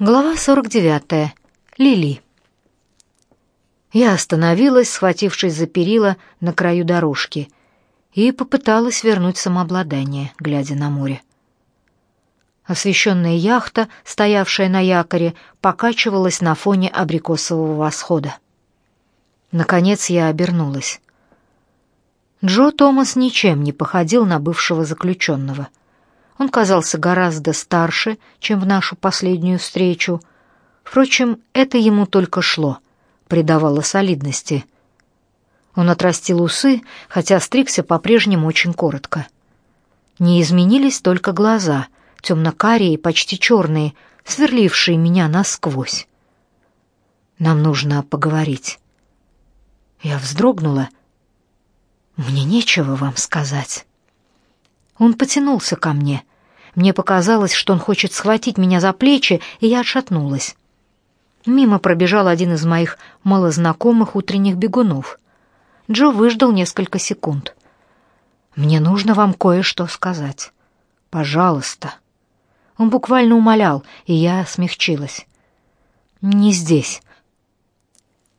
Глава 49. Лили. Я остановилась, схватившись за перила на краю дорожки, и попыталась вернуть самообладание, глядя на море. Освещенная яхта, стоявшая на якоре, покачивалась на фоне абрикосового восхода. Наконец я обернулась. Джо Томас ничем не походил на бывшего заключенного — он казался гораздо старше, чем в нашу последнюю встречу. Впрочем, это ему только шло, придавало солидности. Он отрастил усы, хотя стригся по-прежнему очень коротко. Не изменились только глаза, темно-карие, почти черные, сверлившие меня насквозь. Нам нужно поговорить. Я вздрогнула. Мне нечего вам сказать. Он потянулся ко мне. Мне показалось, что он хочет схватить меня за плечи, и я отшатнулась. Мимо пробежал один из моих малознакомых утренних бегунов. Джо выждал несколько секунд. «Мне нужно вам кое-что сказать. Пожалуйста». Он буквально умолял, и я смягчилась. «Не здесь».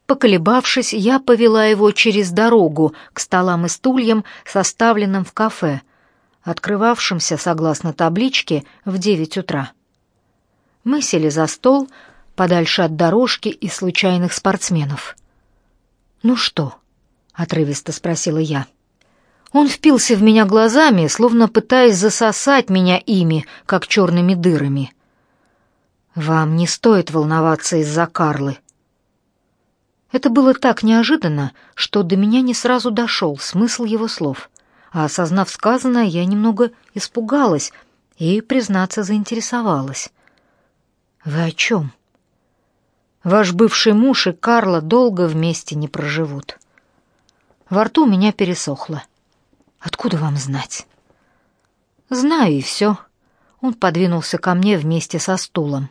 Поколебавшись, я повела его через дорогу к столам и стульям, составленным в кафе, открывавшимся, согласно табличке, в девять утра. Мы сели за стол, подальше от дорожки и случайных спортсменов. «Ну что?» — отрывисто спросила я. Он впился в меня глазами, словно пытаясь засосать меня ими, как черными дырами. «Вам не стоит волноваться из-за Карлы». Это было так неожиданно, что до меня не сразу дошел смысл его слов а осознав сказанное, я немного испугалась и, признаться, заинтересовалась. «Вы о чем?» «Ваш бывший муж и Карла долго вместе не проживут». Во рту у меня пересохло. «Откуда вам знать?» «Знаю, и все». Он подвинулся ко мне вместе со стулом.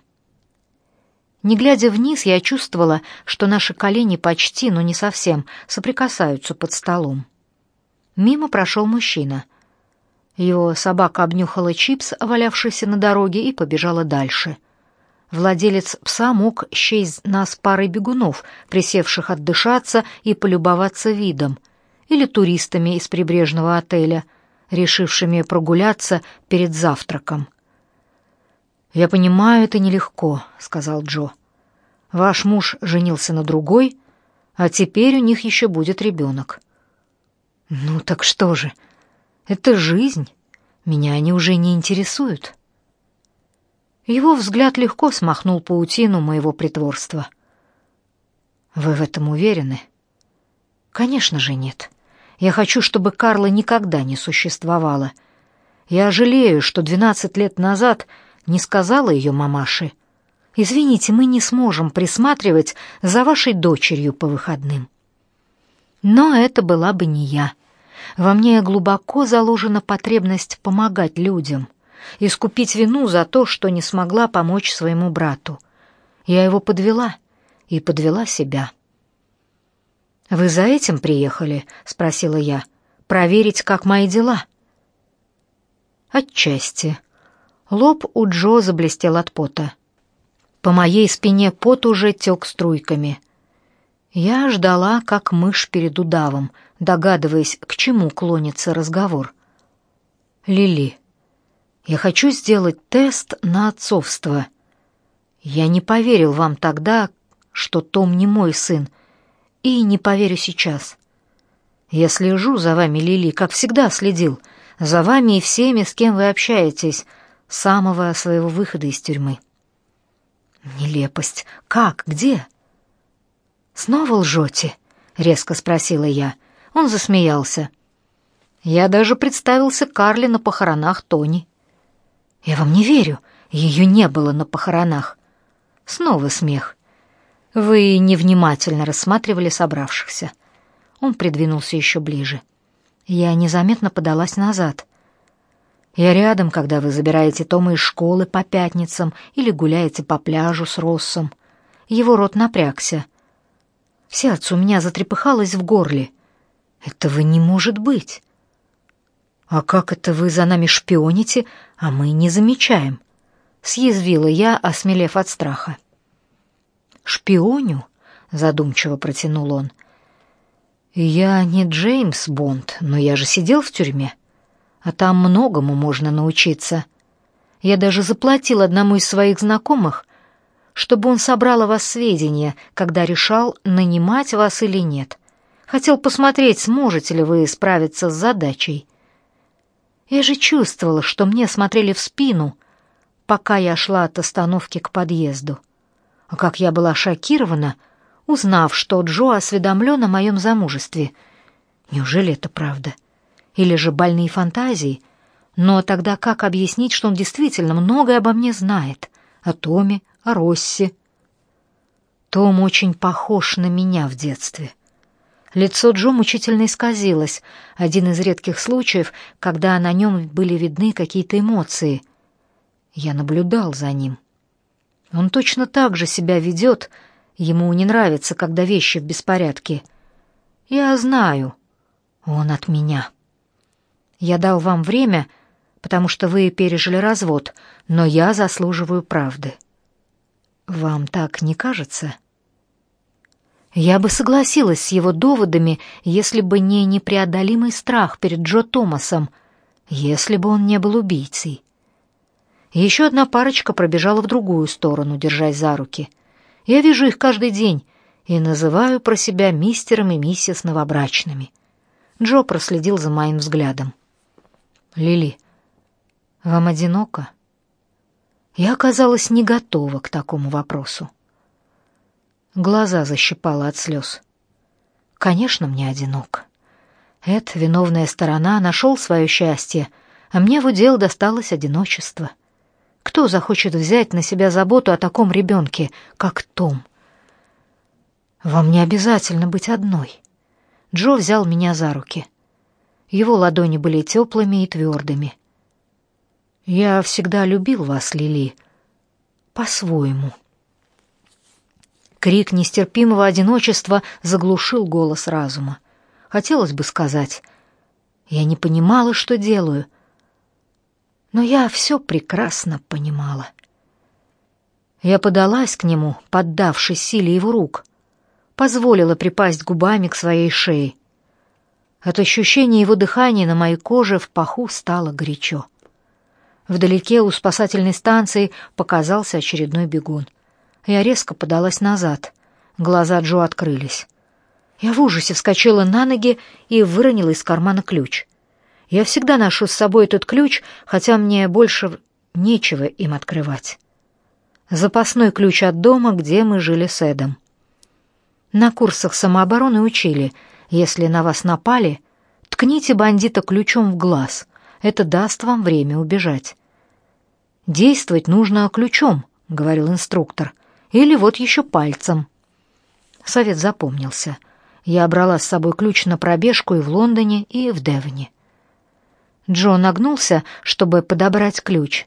Не глядя вниз, я чувствовала, что наши колени почти, но не совсем, соприкасаются под столом. Мимо прошел мужчина. Его собака обнюхала чипс, валявшийся на дороге, и побежала дальше. Владелец пса мог счесть нас парой бегунов, присевших отдышаться и полюбоваться видом, или туристами из прибрежного отеля, решившими прогуляться перед завтраком. «Я понимаю, это нелегко», — сказал Джо. «Ваш муж женился на другой, а теперь у них еще будет ребенок». Ну так что же? Это жизнь. Меня они уже не интересуют. Его взгляд легко смахнул паутину моего притворства. Вы в этом уверены? Конечно же нет. Я хочу, чтобы Карла никогда не существовала. Я жалею, что двенадцать лет назад не сказала ее мамаше. Извините, мы не сможем присматривать за вашей дочерью по выходным. Но это была бы не я. Во мне глубоко заложена потребность помогать людям, искупить вину за то, что не смогла помочь своему брату. Я его подвела и подвела себя. «Вы за этим приехали?» — спросила я. «Проверить, как мои дела?» «Отчасти». Лоб у Джо заблестел от пота. По моей спине пот уже тек струйками. Я ждала, как мышь перед удавом, догадываясь, к чему клонится разговор. «Лили, я хочу сделать тест на отцовство. Я не поверил вам тогда, что Том не мой сын, и не поверю сейчас. Я слежу за вами, Лили, как всегда следил, за вами и всеми, с кем вы общаетесь, с самого своего выхода из тюрьмы». «Нелепость! Как? Где?» «Снова лжете?» — резко спросила я. Он засмеялся. «Я даже представился Карле на похоронах Тони». «Я вам не верю. Ее не было на похоронах». Снова смех. «Вы невнимательно рассматривали собравшихся». Он придвинулся еще ближе. Я незаметно подалась назад. Я рядом, когда вы забираете Тома из школы по пятницам или гуляете по пляжу с Россом. Его рот напрягся — Сердце у меня затрепыхалось в горле. Этого не может быть. А как это вы за нами шпионите, а мы не замечаем? — съязвила я, осмелев от страха. «Шпионю?» — задумчиво протянул он. «Я не Джеймс Бонд, но я же сидел в тюрьме, а там многому можно научиться. Я даже заплатил одному из своих знакомых, чтобы он собрал о вас сведения, когда решал, нанимать вас или нет. Хотел посмотреть, сможете ли вы справиться с задачей. Я же чувствовала, что мне смотрели в спину, пока я шла от остановки к подъезду. А как я была шокирована, узнав, что Джо осведомлен о моем замужестве. Неужели это правда? Или же больные фантазии? Но тогда как объяснить, что он действительно многое обо мне знает? О Томе, о Россе? Том очень похож на меня в детстве. Лицо Джо мучительно исказилось, один из редких случаев, когда на нем были видны какие-то эмоции. Я наблюдал за ним. Он точно так же себя ведет, ему не нравится, когда вещи в беспорядке. Я знаю, он от меня. Я дал вам время, потому что вы пережили развод, но я заслуживаю правды. Вам так не кажется?» Я бы согласилась с его доводами, если бы не непреодолимый страх перед Джо Томасом, если бы он не был убийцей. Еще одна парочка пробежала в другую сторону, держась за руки. Я вижу их каждый день и называю про себя мистером и миссис новобрачными. Джо проследил за моим взглядом. «Лили, вам одиноко?» Я оказалась не готова к такому вопросу. Глаза защипала от слез. Конечно, мне одинок. Эд, виновная сторона, нашел свое счастье, а мне в удел досталось одиночество. Кто захочет взять на себя заботу о таком ребенке, как Том? Вам не обязательно быть одной. Джо взял меня за руки. Его ладони были теплыми и твердыми. Я всегда любил вас, Лили, по-своему. Крик нестерпимого одиночества заглушил голос разума. Хотелось бы сказать, я не понимала, что делаю, но я все прекрасно понимала. Я подалась к нему, поддавшись силе его рук, позволила припасть губами к своей шее. От ощущения его дыхания на моей коже в паху стало горячо. Вдалеке у спасательной станции показался очередной бегун. Я резко подалась назад. Глаза Джо открылись. Я в ужасе вскочила на ноги и выронила из кармана ключ. Я всегда ношу с собой этот ключ, хотя мне больше нечего им открывать. Запасной ключ от дома, где мы жили с Эдом. На курсах самообороны учили, если на вас напали, ткните бандита ключом в глаз. Это даст вам время убежать. Действовать нужно ключом, говорил инструктор или вот еще пальцем. Совет запомнился. Я брала с собой ключ на пробежку и в Лондоне, и в Девоне. Джо нагнулся, чтобы подобрать ключ.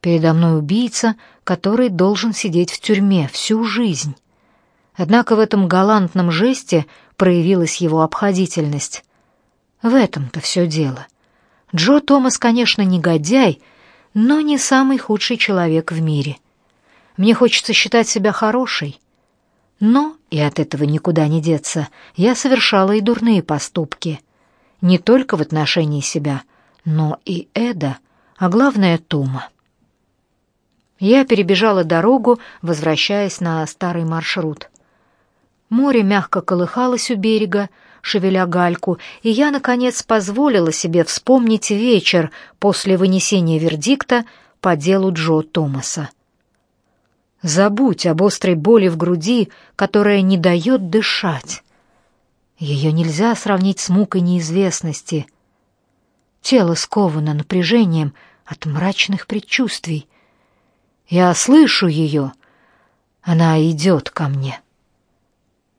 Передо мной убийца, который должен сидеть в тюрьме всю жизнь. Однако в этом галантном жесте проявилась его обходительность. В этом-то все дело. Джо Томас, конечно, негодяй, но не самый худший человек в мире. Мне хочется считать себя хорошей. Но, и от этого никуда не деться, я совершала и дурные поступки. Не только в отношении себя, но и Эда, а главное Тума. Я перебежала дорогу, возвращаясь на старый маршрут. Море мягко колыхалось у берега, шевеля гальку, и я, наконец, позволила себе вспомнить вечер после вынесения вердикта по делу Джо Томаса. Забудь об острой боли в груди, которая не дает дышать. Ее нельзя сравнить с мукой неизвестности. Тело сковано напряжением от мрачных предчувствий. Я слышу ее. Она идет ко мне.